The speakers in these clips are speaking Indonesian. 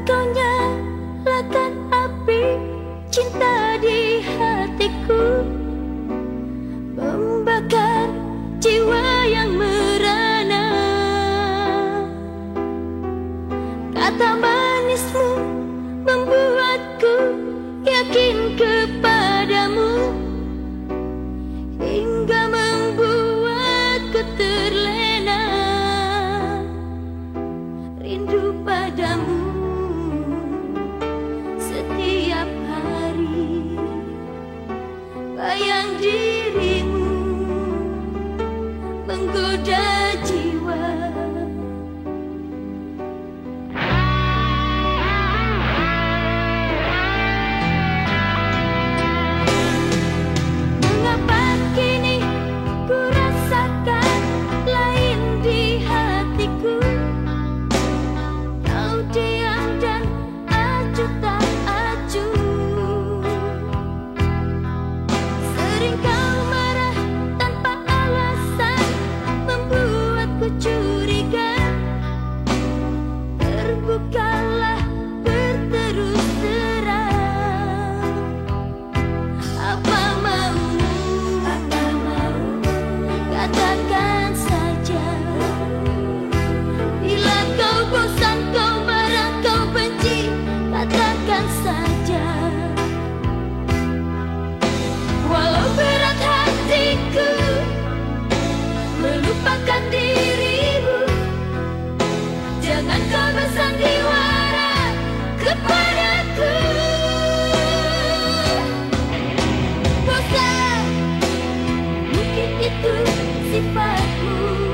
Kau nyalakan api cinta di hatiku. Membakar jiwa yang merana. Kata manismu membuatku yakin kepadamu. Hingga membuatku terlena. Rindu padamu sifatmu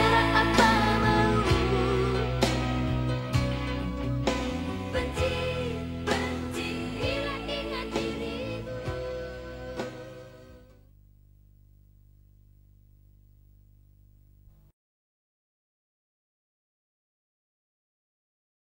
that I